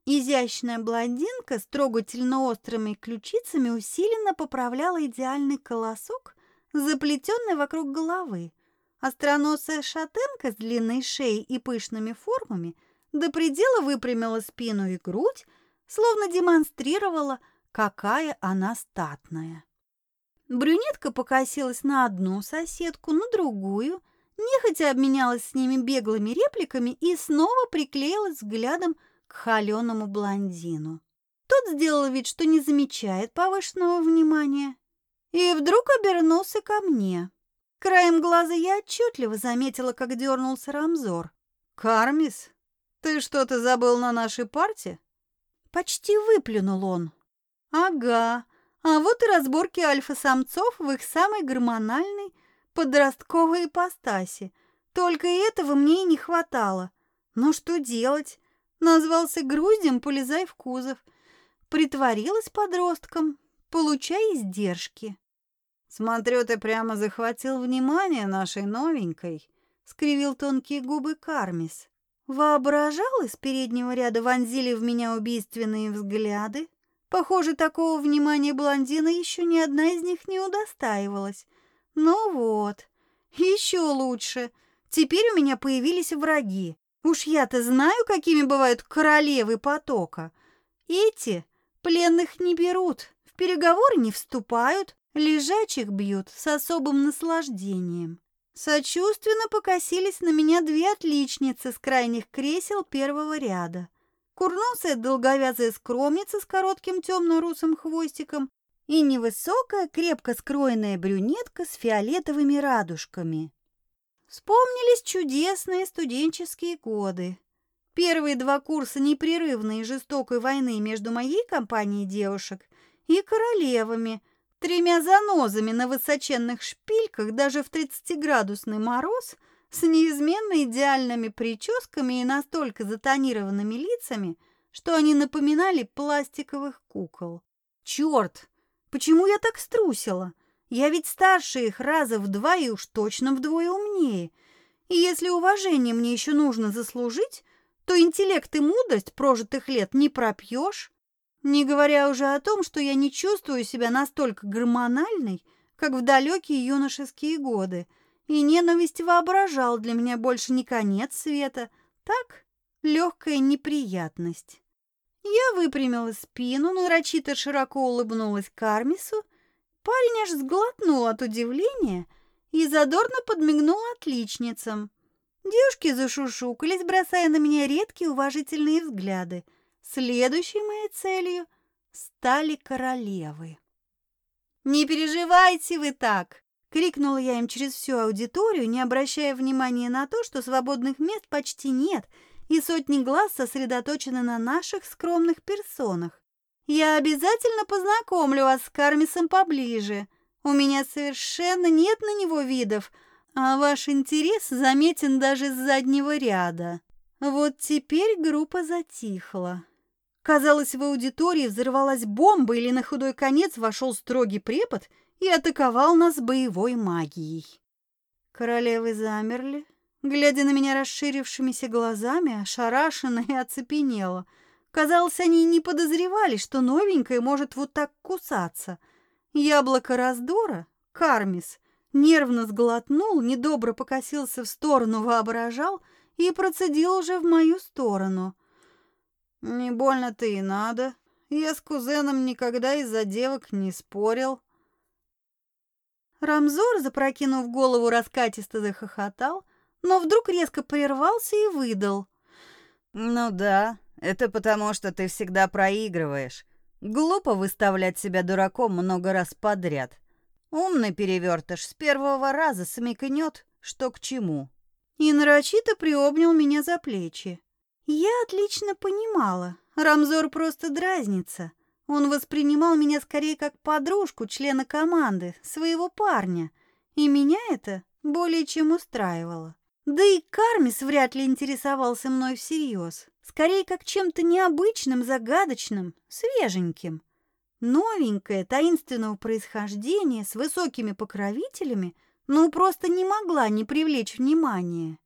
A: Изящная блондинка с трогательно острыми ключицами усиленно поправляла идеальный колосок, заплетенный вокруг головы. Остроносая шатенка с длинной шеей и пышными формами – до предела выпрямила спину и грудь, словно демонстрировала, какая она статная. Брюнетка покосилась на одну соседку, на другую, нехотя обменялась с ними беглыми репликами и снова приклеилась взглядом к холеному блондину. Тот сделал вид, что не замечает повышенного внимания, и вдруг обернулся ко мне. Краем глаза я отчетливо заметила, как дернулся Рамзор.
B: «Кармис, ты что-то забыл на нашей парте?»
A: Почти выплюнул он. «Ага, а вот и разборки альфа-самцов в их самой гормональной подростковой ипостаси. Только этого мне и не хватало. Но что делать? Назвался груздем, полезай в кузов. Притворилась подростком, получай издержки.
B: «Смотрю, ты прямо захватил внимание нашей новенькой», — скривил тонкие губы Кармис.
A: Воображал из переднего ряда вонзили в меня убийственные взгляды. Похоже, такого внимания блондина еще ни одна из них не удостаивалась. Ну вот, еще лучше. Теперь у меня появились враги. Уж я-то знаю, какими бывают королевы потока. Эти пленных не берут, в переговоры не вступают, лежачих бьют с особым наслаждением. Сочувственно покосились на меня две отличницы с крайних кресел первого ряда. Курносая долговязая скромница с коротким темно-русым хвостиком и невысокая, крепко скроенная брюнетка с фиолетовыми радужками. Вспомнились чудесные студенческие годы. Первые два курса непрерывной и жестокой войны между моей компанией девушек и королевами, тремя занозами на высоченных шпильках даже в 30-градусный мороз, с неизменно идеальными прическами и настолько затонированными лицами, что они напоминали пластиковых кукол. Черт, почему я так струсила? Я ведь старше их раза в два и уж точно вдвое умнее. И если уважение мне еще нужно заслужить, то интеллект и мудрость прожитых лет не пропьешь. Не говоря уже о том, что я не чувствую себя настолько гормональной, как в далекие юношеские годы, и ненависть воображал для меня больше не конец света, так, легкая неприятность. Я выпрямила спину, нарочито широко улыбнулась Кармису Парень аж сглотнул от удивления и задорно подмигнул отличницам. Девушки зашушукались, бросая на меня редкие уважительные взгляды. Следующей моей целью стали королевы. «Не переживайте вы так!» — крикнула я им через всю аудиторию, не обращая внимания на то, что свободных мест почти нет, и сотни глаз сосредоточены на наших скромных персонах. Я обязательно познакомлю вас с Кармисом поближе. У меня совершенно нет на него видов, а ваш интерес заметен даже с заднего ряда. Вот теперь группа затихла. Казалось, в аудитории взорвалась бомба или на худой конец вошел строгий препод и атаковал нас боевой магией. Королевы замерли, глядя на меня расширившимися глазами, ошарашенно и оцепенела – Казалось, они не подозревали, что новенькая может вот так кусаться. Яблоко раздора, Кармис, нервно сглотнул, недобро покосился в сторону, воображал и процедил уже в мою сторону. «Не больно-то и надо. Я с кузеном никогда из-за девок не спорил». Рамзор, запрокинув голову, раскатисто захохотал, но вдруг резко прервался и выдал.
B: «Ну да, это потому, что ты всегда проигрываешь. Глупо выставлять себя дураком много раз подряд. Умный перевертыш с первого раза смекнет, что к чему.
A: И нарочито приобнял меня за плечи. Я отлично понимала. Рамзор просто дразнится. Он воспринимал меня скорее как подружку члена команды, своего парня. И меня это более чем устраивало. Да и Кармис вряд ли интересовался мной всерьез. Скорее, как чем-то необычным, загадочным, свеженьким. Новенькая, таинственного происхождения, с высокими покровителями, ну, просто не могла не привлечь внимания.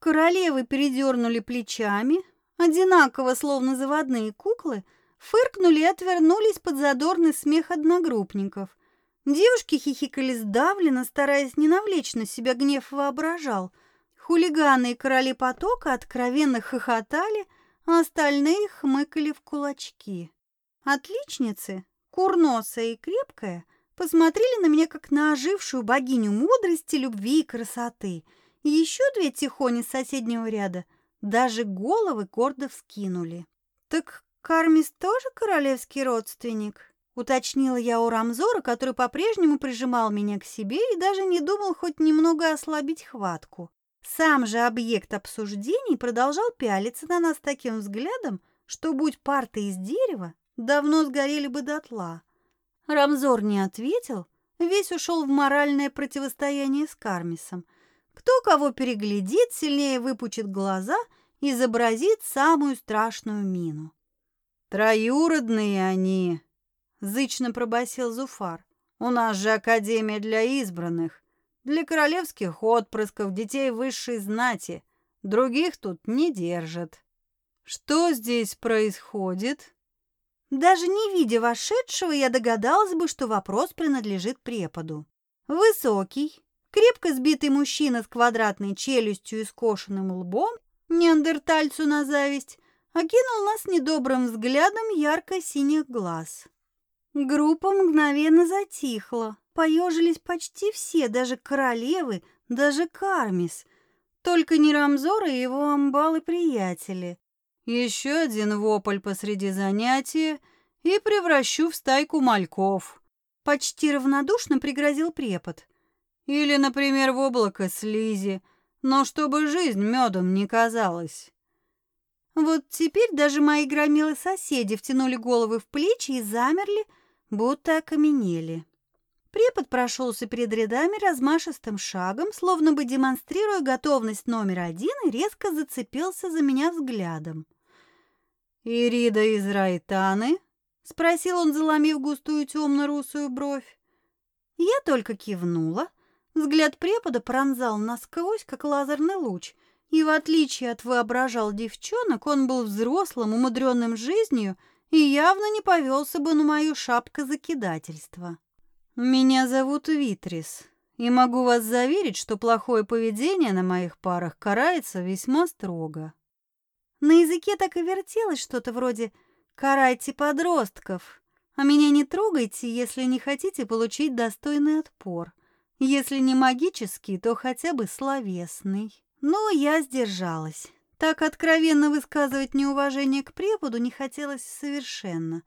A: Королевы передернули плечами, одинаково, словно заводные куклы, фыркнули и отвернулись под задорный смех одногруппников. Девушки хихикали сдавленно, стараясь не навлечь на себя гнев воображал – Хулиганы и короли потока откровенно хохотали, Остальные хмыкали в кулачки. Отличницы, курносая и крепкая, посмотрели на меня как на ожившую богиню мудрости, любви и красоты. Еще две тихони соседнего ряда даже головы гордо вскинули. «Так Кармис тоже королевский родственник?» Уточнила я у Рамзора, который по-прежнему прижимал меня к себе и даже не думал хоть немного ослабить хватку. Сам же объект обсуждений продолжал пялиться на нас таким взглядом, что, будь парты из дерева, давно сгорели бы дотла. Рамзор не ответил, весь ушел в моральное противостояние с Кармисом. Кто кого переглядит, сильнее выпучит глаза и изобразит самую страшную мину.
B: «Троюродные они!» — зычно пробасил Зуфар. «У нас же Академия для избранных, для королевских отпрысков, детей высшей знати. Других тут не держат». «Что здесь происходит?»
A: Даже не видя вошедшего, я догадалась бы, что вопрос принадлежит преподу. Высокий, крепко сбитый мужчина с квадратной челюстью и скошенным лбом, неандертальцу на зависть, окинул нас недобрым взглядом ярко-синих глаз. Группа мгновенно затихла, поежились почти все, даже королевы, даже Кармис, только не Рамзор и его амбалы-приятели.
B: Еще один вопль посреди занятия и превращу в стайку мальков.
A: Почти равнодушно пригрозил препод.
B: Или, например, в облако слизи, но чтобы жизнь медом не казалась.
A: Вот теперь даже мои громилы соседи втянули головы в плечи и замерли, будто окаменели. Препод прошелся перед рядами размашистым шагом, словно бы демонстрируя готовность номер один, и резко зацепился за меня взглядом.
B: «Ирида из Райтаны?»
A: — спросил он, заломив густую темно-русую бровь. Я только кивнула. Взгляд препода пронзал насквозь, как лазерный луч, и, в отличие от воображал девчонок, он был взрослым, умудренным жизнью и явно не повелся бы на мою шапка-закидательство.
B: «Меня зовут Витрис, и могу вас заверить, что плохое поведение на моих парах карается весьма строго».
A: На языке так и вертелось что-то вроде «карайте подростков», а меня не трогайте, если не хотите получить достойный отпор. Если не магический, то хотя бы словесный. Но я сдержалась. Так откровенно высказывать неуважение к преподу не хотелось совершенно.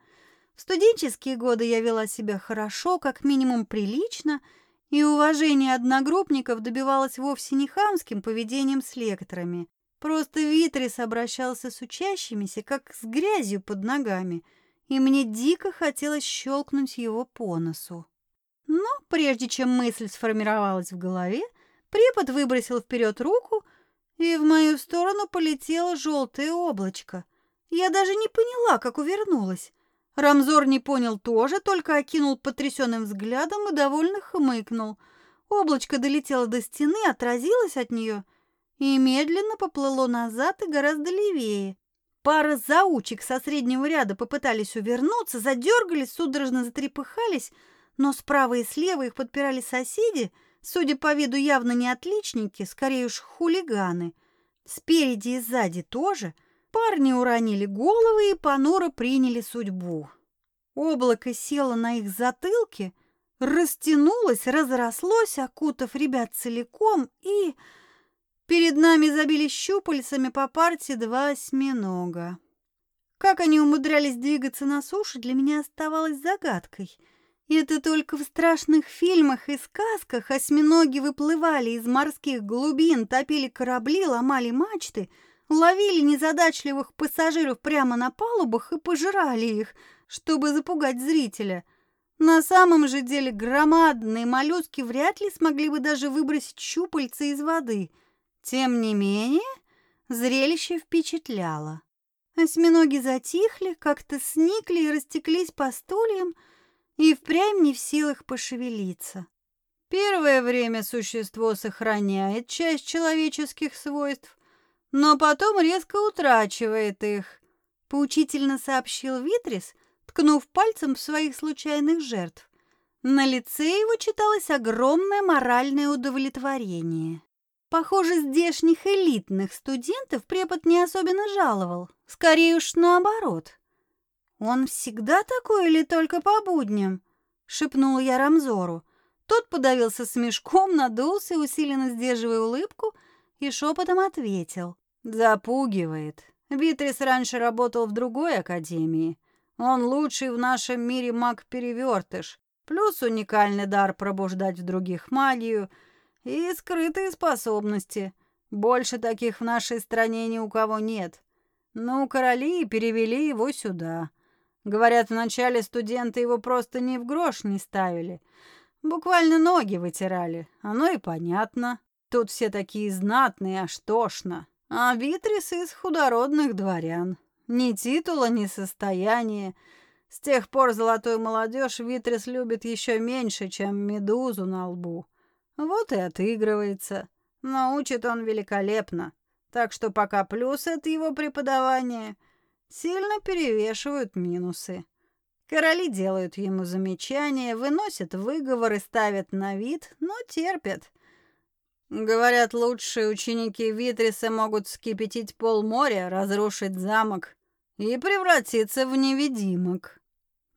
A: В студенческие годы я вела себя хорошо, как минимум прилично, и уважение одногруппников добивалось вовсе не хамским поведением с лекторами. Просто Витрис обращался с учащимися, как с грязью под ногами, и мне дико хотелось щелкнуть его по носу. Но прежде чем мысль сформировалась в голове, препод выбросил вперед руку, и в мою сторону полетело желтое облачко. Я даже не поняла, как увернулась. Рамзор не понял тоже, только окинул потрясенным взглядом и довольно хмыкнул. Облачко долетело до стены, отразилось от нее и медленно поплыло назад и гораздо левее. Пара заучек со среднего ряда попытались увернуться, задергались, судорожно затрепыхались, но справа и слева их подпирали соседи, судя по виду явно не отличники, скорее уж хулиганы. Спереди и сзади тоже парни уронили головы и понуро приняли судьбу. Облако село на их затылке, растянулось, разрослось, окутав ребят целиком, и... Перед нами забили щупальцами по парте два осьминога. Как они умудрялись двигаться на суше, для меня оставалось загадкой. Это только в страшных фильмах и сказках осьминоги выплывали из морских глубин, топили корабли, ломали мачты, ловили незадачливых пассажиров прямо на палубах и пожирали их, чтобы запугать зрителя. На самом же деле громадные моллюски вряд ли смогли бы даже выбросить щупальца из воды — тем не менее, зрелище впечатляло. Осьминоги затихли, как-то сникли и растеклись по стульям, и впрямь не в силах пошевелиться.
B: Первое время существо сохраняет часть человеческих свойств, но потом резко утрачивает их,
A: поучительно сообщил Витрис, ткнув пальцем в своих случайных жертв. На лице его читалось огромное моральное удовлетворение. Похоже, здешних элитных студентов препод не особенно жаловал. Скорее уж наоборот. «Он всегда такой или только по будням?» — шепнула я Рамзору. Тот подавился смешком, надулся, усиленно сдерживая улыбку, и шепотом ответил.
B: «Запугивает. Витрис раньше работал в другой академии. Он лучший в нашем мире маг-перевертыш, плюс уникальный дар пробуждать в других магию и скрытые способности. Больше таких в нашей стране ни у кого нет. Ну, короли перевели его сюда. Говорят, вначале студенты его просто ни в грош не ставили. Буквально ноги вытирали. Оно и понятно. Тут все такие знатные, аж тошно. А Витрис из худородных дворян. Ни титула, ни состояния. С тех пор золотую молодежь Витрис любит еще меньше, чем медузу на лбу. Вот и отыгрывается. Научит он великолепно. Так что пока плюсы от его преподавания сильно перевешивают минусы. Короли делают ему замечания, выносят выговоры, ставят на вид, но терпят. Говорят, лучшие ученики Витриса могут вскипятить пол моря, разрушить замок и превратиться в невидимок.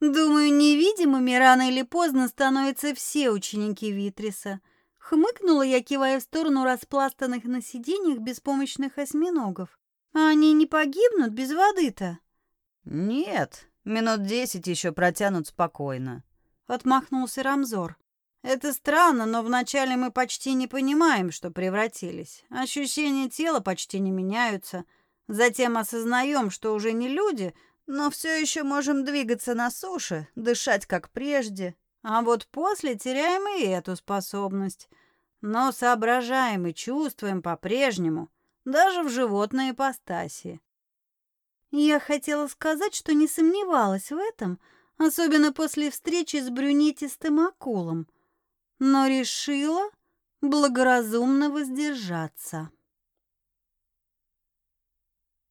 A: Думаю, невидимыми рано или поздно становятся все ученики Витриса. Хмыкнула я, кивая в сторону распластанных на сиденьях беспомощных осьминогов. А они не погибнут без воды-то?
B: Нет, минут десять еще протянут спокойно. Отмахнулся Рамзор. Это странно, но вначале мы почти не понимаем, что превратились. Ощущения тела почти не меняются. Затем осознаем, что уже не люди, но все еще можем двигаться на суше, дышать как прежде. А вот после теряем и эту способность. Но соображаем и чувствуем по-прежнему, даже в животной ипостаси.
A: Я хотела сказать, что не сомневалась в этом, особенно после встречи с брюнетистым акулом, но решила благоразумно воздержаться.